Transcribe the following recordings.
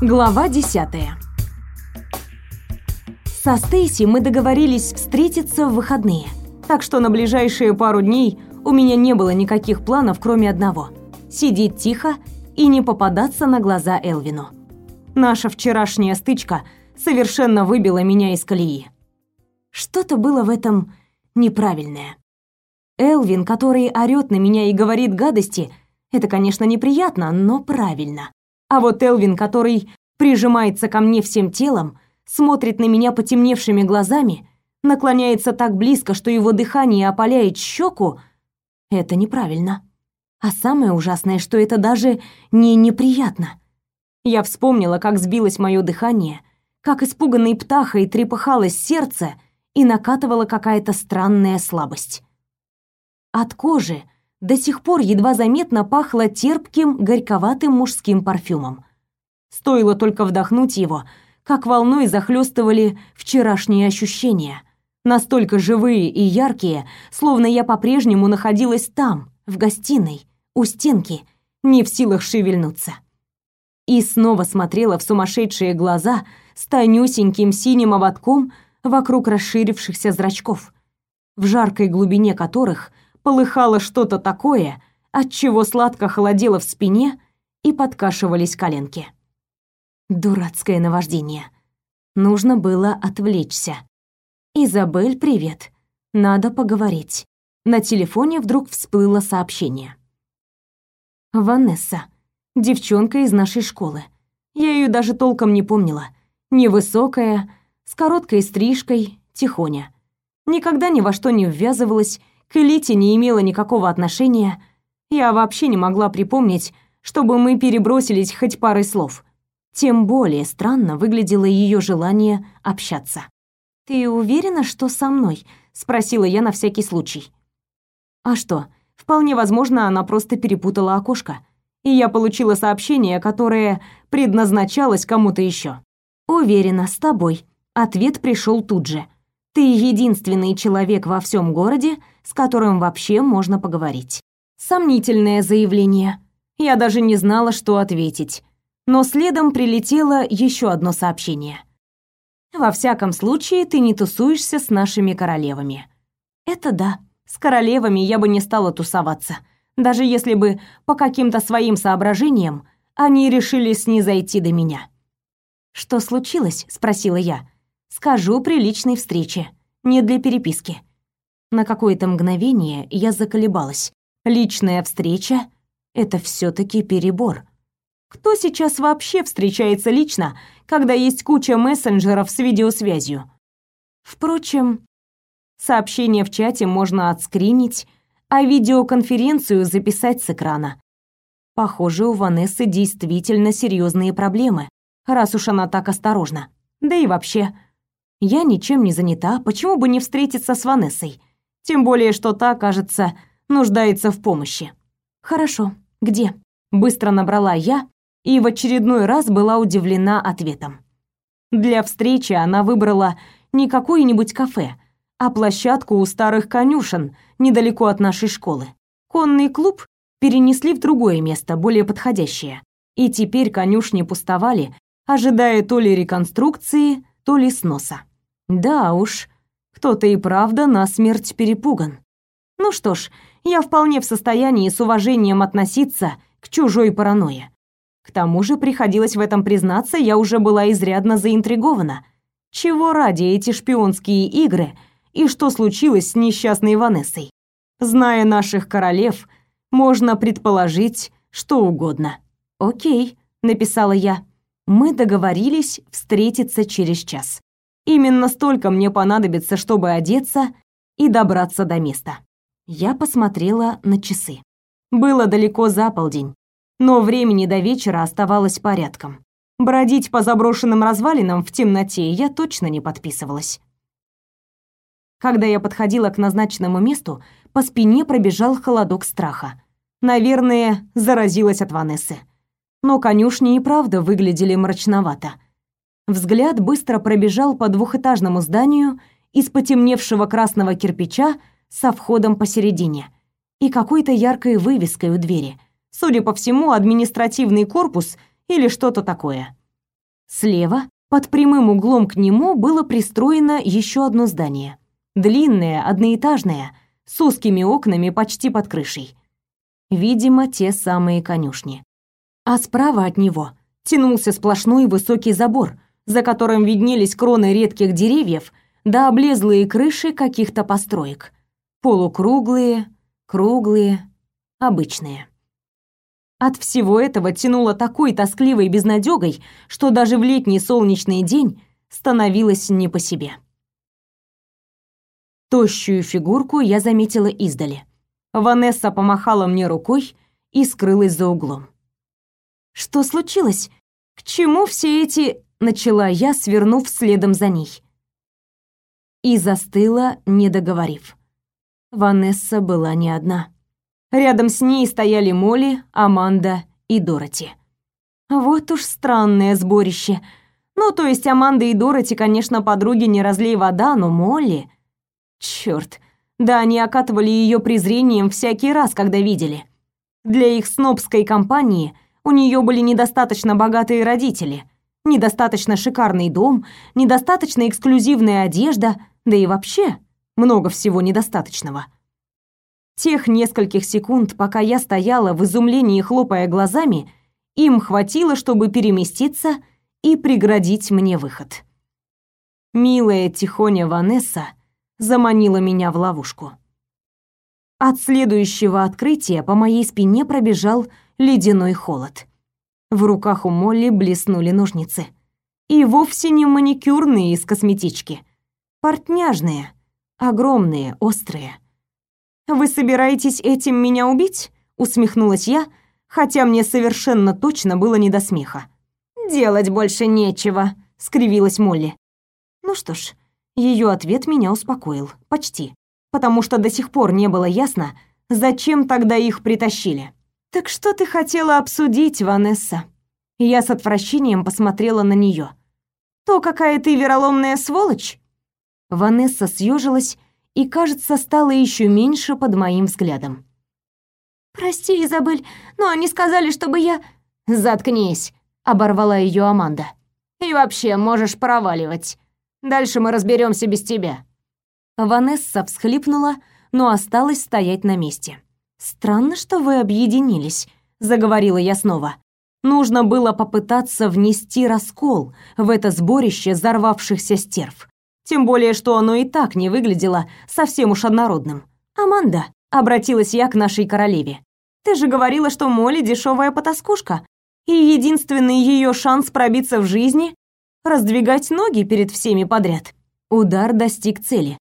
Глава 10. Со Стейси мы договорились встретиться в выходные. Так что на ближайшие пару дней у меня не было никаких планов, кроме одного сидеть тихо и не попадаться на глаза Элвину. Наша вчерашняя стычка совершенно выбила меня из колеи. Что-то было в этом неправильное. Элвин, который орёт на меня и говорит гадости, это, конечно, неприятно, но правильно. А вот Элвин, который прижимается ко мне всем телом, смотрит на меня потемневшими глазами, наклоняется так близко, что его дыхание опаляет щеку, это неправильно. А самое ужасное, что это даже не неприятно. Я вспомнила, как сбилось мое дыхание, как испуганной птахой трепыхалось сердце и накатывала какая-то странная слабость. От кожи до сих пор едва заметно пахло терпким, горьковатым мужским парфюмом. Стоило только вдохнуть его, как волной захлестывали вчерашние ощущения, настолько живые и яркие, словно я по-прежнему находилась там, в гостиной, у стенки, не в силах шевельнуться. И снова смотрела в сумасшедшие глаза с тонюсеньким синим ободком вокруг расширившихся зрачков, в жаркой глубине которых полыхало что-то такое, от чего сладко холодело в спине и подкашивались коленки. Дурацкое наваждение. Нужно было отвлечься. «Изабель, привет. Надо поговорить». На телефоне вдруг всплыло сообщение. Ванесса, девчонка из нашей школы. Я ее даже толком не помнила. Невысокая, с короткой стрижкой, тихоня. Никогда ни во что не ввязывалась, к элите не имела никакого отношения. Я вообще не могла припомнить, чтобы мы перебросились хоть парой слов. Тем более странно выглядело ее желание общаться. «Ты уверена, что со мной?» — спросила я на всякий случай. «А что, Вполне возможно, она просто перепутала окошко, и я получила сообщение, которое предназначалось кому-то еще. Уверена, с тобой. Ответ пришел тут же. Ты единственный человек во всем городе, с которым вообще можно поговорить. Сомнительное заявление. Я даже не знала, что ответить. Но следом прилетело еще одно сообщение. Во всяком случае, ты не тусуешься с нашими королевами. Это да. С королевами я бы не стала тусоваться, даже если бы по каким-то своим соображениям они решили снизойти до меня. «Что случилось?» — спросила я. «Скажу при личной встрече, не для переписки». На какое-то мгновение я заколебалась. Личная встреча — это все таки перебор. Кто сейчас вообще встречается лично, когда есть куча мессенджеров с видеосвязью? Впрочем, Сообщение в чате можно отскринить, а видеоконференцию записать с экрана. Похоже, у Ванессы действительно серьезные проблемы, раз уж она так осторожна. Да и вообще, я ничем не занята, почему бы не встретиться с Ванессой? Тем более, что та, кажется, нуждается в помощи. Хорошо, где? Быстро набрала я и в очередной раз была удивлена ответом. Для встречи она выбрала не какое-нибудь кафе, а площадку у старых конюшен, недалеко от нашей школы. Конный клуб перенесли в другое место, более подходящее. И теперь конюшни пустовали, ожидая то ли реконструкции, то ли сноса. Да уж, кто-то и правда насмерть перепуган. Ну что ж, я вполне в состоянии с уважением относиться к чужой паранойе. К тому же приходилось в этом признаться, я уже была изрядно заинтригована. Чего ради эти шпионские игры — и что случилось с несчастной Ванессой. Зная наших королев, можно предположить что угодно. «Окей», — написала я. «Мы договорились встретиться через час. Именно столько мне понадобится, чтобы одеться и добраться до места». Я посмотрела на часы. Было далеко за полдень, но времени до вечера оставалось порядком. Бродить по заброшенным развалинам в темноте я точно не подписывалась. Когда я подходила к назначенному месту, по спине пробежал холодок страха. Наверное, заразилась от Ванессы. Но конюшни и правда выглядели мрачновато. Взгляд быстро пробежал по двухэтажному зданию из потемневшего красного кирпича со входом посередине и какой-то яркой вывеской у двери. Судя по всему, административный корпус или что-то такое. Слева, под прямым углом к нему, было пристроено еще одно здание. Длинное, одноэтажное, с узкими окнами почти под крышей. Видимо, те самые конюшни. А справа от него тянулся сплошной высокий забор, за которым виднелись кроны редких деревьев да облезлые крыши каких-то построек. Полукруглые, круглые, обычные. От всего этого тянуло такой тоскливой безнадёгой, что даже в летний солнечный день становилось не по себе. Тощую фигурку я заметила издали. Ванесса помахала мне рукой и скрылась за углом. «Что случилось? К чему все эти...» — начала я, свернув следом за ней. И застыла, не договорив. Ванесса была не одна. Рядом с ней стояли Молли, Аманда и Дороти. Вот уж странное сборище. Ну, то есть Аманда и Дороти, конечно, подруги не разлей вода, но Молли... Чёрт, да они окатывали её презрением всякий раз, когда видели. Для их снобской компании у неё были недостаточно богатые родители, недостаточно шикарный дом, недостаточно эксклюзивная одежда, да и вообще много всего недостаточного. Тех нескольких секунд, пока я стояла в изумлении, хлопая глазами, им хватило, чтобы переместиться и преградить мне выход. Милая тихоня Ванесса заманила меня в ловушку. От следующего открытия по моей спине пробежал ледяной холод. В руках у Молли блеснули ножницы. И вовсе не маникюрные из косметички. Портняжные, огромные, острые. «Вы собираетесь этим меня убить?» — усмехнулась я, хотя мне совершенно точно было не до смеха. «Делать больше нечего», — скривилась Молли. Ну что ж, ее ответ меня успокоил. Почти. Потому что до сих пор не было ясно, зачем тогда их притащили. «Так что ты хотела обсудить, Ванесса?» Я с отвращением посмотрела на нее. «То, какая ты вероломная сволочь?» Ванесса съежилась и, кажется, стало еще меньше под моим взглядом. «Прости, Изабель, но они сказали, чтобы я...» «Заткнись», — оборвала ее Аманда. «И вообще, можешь проваливать. Дальше мы разберемся без тебя». Ванесса всхлипнула, но осталась стоять на месте. «Странно, что вы объединились», — заговорила я снова. «Нужно было попытаться внести раскол в это сборище взорвавшихся стерв. Тем более, что оно и так не выглядело совсем уж однородным. «Аманда», — обратилась я к нашей королеве, «ты же говорила, что Молли дешевая потаскушка, и единственный ее шанс пробиться в жизни — раздвигать ноги перед всеми подряд». Удар достиг цели.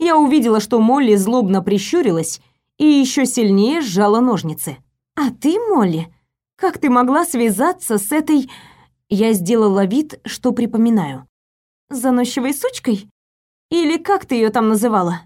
Я увидела, что Молли злобно прищурилась и еще сильнее сжала ножницы. «А ты, Молли, как ты могла связаться с этой...» Я сделала вид, что припоминаю заносчивой сучкой? Или как ты ее там называла?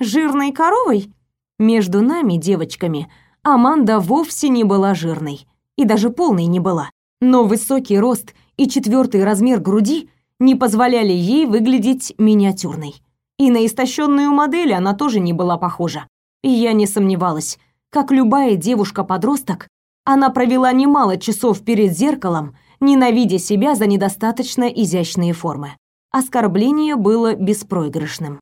Жирной коровой? Между нами, девочками, Аманда вовсе не была жирной. И даже полной не была. Но высокий рост и четвертый размер груди не позволяли ей выглядеть миниатюрной. И на истощенную модель она тоже не была похожа. И я не сомневалась, как любая девушка-подросток, она провела немало часов перед зеркалом, ненавидя себя за недостаточно изящные формы оскорбление было беспроигрышным.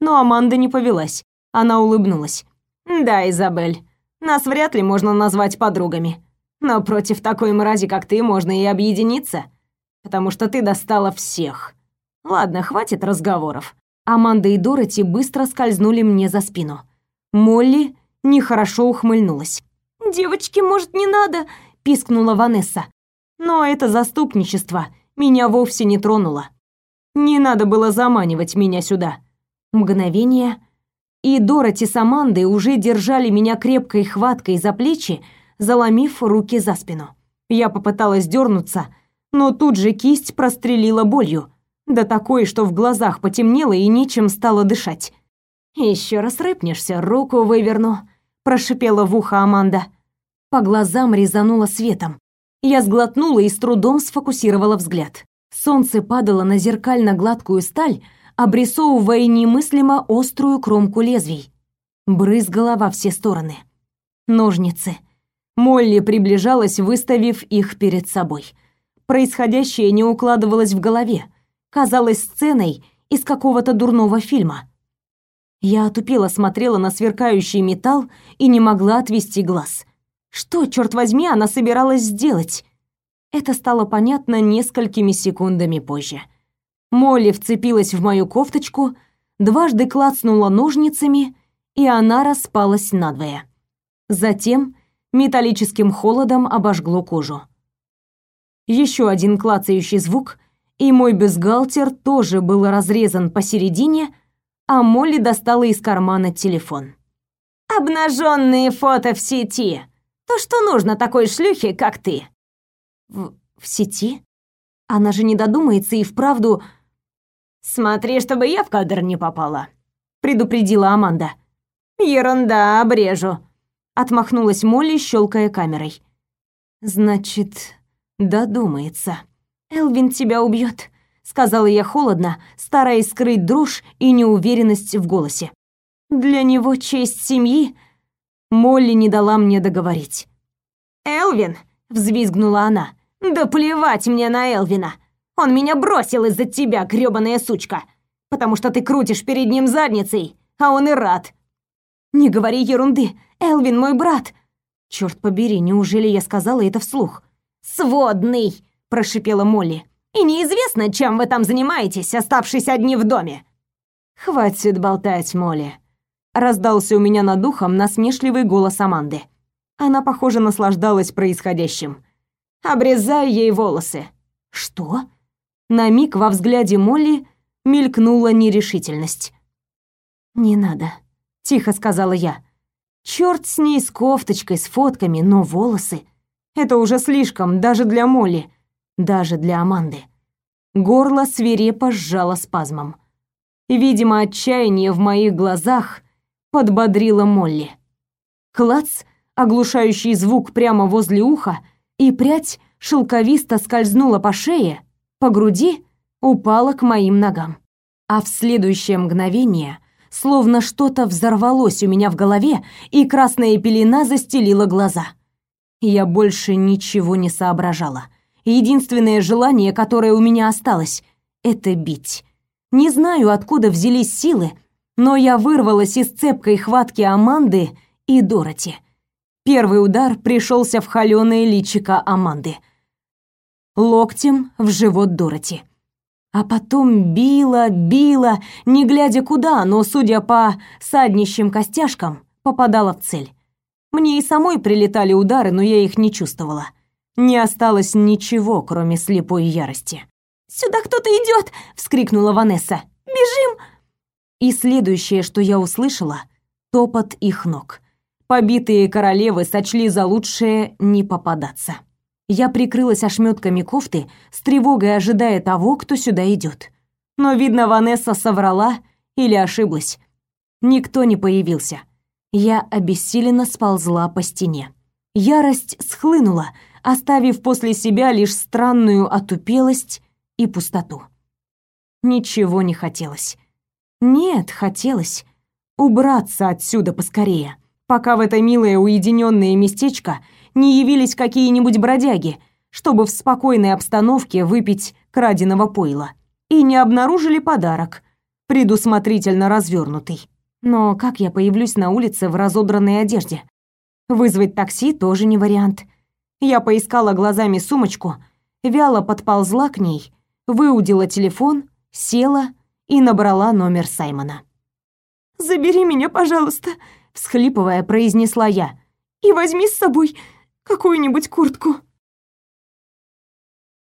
Но Аманда не повелась. Она улыбнулась. «Да, Изабель, нас вряд ли можно назвать подругами. Но против такой мрази, как ты, можно и объединиться, потому что ты достала всех. Ладно, хватит разговоров». Аманда и Дороти быстро скользнули мне за спину. Молли нехорошо ухмыльнулась. «Девочки, может, не надо?» – пискнула Ванесса. Но это заступничество меня вовсе не тронуло. Не надо было заманивать меня сюда. Мгновение, и Дороти с Амандой уже держали меня крепкой хваткой за плечи, заломив руки за спину. Я попыталась дернуться, но тут же кисть прострелила болью, да такой, что в глазах потемнело и нечем стало дышать. Еще раз рыпнешься, руку выверну», — прошипела в ухо Аманда. По глазам резануло светом. Я сглотнула и с трудом сфокусировала взгляд. Солнце падало на зеркально-гладкую сталь, обрисовывая немыслимо острую кромку лезвий. Брызгала во все стороны. Ножницы. Молли приближалась, выставив их перед собой. Происходящее не укладывалось в голове, казалось сценой из какого-то дурного фильма. Я отупело смотрела на сверкающий металл и не могла отвести глаз. Что, черт возьми, она собиралась сделать? Это стало понятно несколькими секундами позже. Молли вцепилась в мою кофточку, дважды клацнула ножницами, и она распалась надвое. Затем металлическим холодом обожгло кожу. Еще один клацающий звук, и мой бюстгальтер тоже был разрезан посередине, а Молли достала из кармана телефон. «Обнаженные фото в сети! То, что нужно такой шлюхе, как ты!» «В, в сети? Она же не додумается и вправду...» «Смотри, чтобы я в кадр не попала», — предупредила Аманда. «Ерунда, обрежу», — отмахнулась Молли, щелкая камерой. «Значит, додумается. Элвин тебя убьет», — сказала я холодно, стараясь скрыть дрожь и неуверенность в голосе. «Для него честь семьи...» Молли не дала мне договорить. «Элвин!» — взвизгнула она. «Да плевать мне на Элвина! Он меня бросил из-за тебя, грёбаная сучка, потому что ты крутишь перед ним задницей, а он и рад. Не говори ерунды. Элвин мой брат. Черт побери, неужели я сказала это вслух? Сводный, прошипела Молли. И неизвестно, чем вы там занимаетесь, оставшись одни в доме. Хватит болтать, Молли. Раздался у меня над духом насмешливый голос Аманды. Она, похоже, наслаждалась происходящим. Обрезай ей волосы. Что? На миг во взгляде Молли мелькнула нерешительность. «Не надо», — тихо сказала я. «Чёрт с ней с кофточкой, с фотками, но волосы — это уже слишком даже для Молли, даже для Аманды». Горло свирепо сжало спазмом. Видимо, отчаяние в моих глазах подбодрило Молли. Клац, оглушающий звук прямо возле уха, и прядь шелковисто скользнула по шее, по груди упала к моим ногам. А в следующее мгновение словно что-то взорвалось у меня в голове, и красная пелена застелила глаза. Я больше ничего не соображала. Единственное желание, которое у меня осталось это бить. Не знаю, откуда взялись силы, но я вырвалась из цепкой хватки Аманды и Дороти. Первый удар пришелся в холёное личико Аманды локтем в живот Дороти. А потом била, била, не глядя куда, но, судя по саднищим костяшкам, попадала в цель. Мне и самой прилетали удары, но я их не чувствовала. Не осталось ничего, кроме слепой ярости. «Сюда кто-то идет!» — вскрикнула Ванесса. «Бежим!» И следующее, что я услышала — топот их ног. Побитые королевы сочли за лучшее не попадаться. Я прикрылась ошметками кофты, с тревогой ожидая того, кто сюда идет. Но, видно, Ванесса соврала или ошиблась. Никто не появился. Я обессиленно сползла по стене. Ярость схлынула, оставив после себя лишь странную отупелость и пустоту. Ничего не хотелось. Нет, хотелось убраться отсюда поскорее, пока в это милое уединенное местечко не явились какие-нибудь бродяги, чтобы в спокойной обстановке выпить краденого пойла, и не обнаружили подарок, предусмотрительно развернутый. Но как я появлюсь на улице в разодранной одежде? Вызвать такси тоже не вариант. Я поискала глазами сумочку, вяло подползла к ней, выудила телефон, села и набрала номер Саймона. «Забери меня, пожалуйста», — всхлипывая, произнесла я. «И возьми с собой какую-нибудь куртку.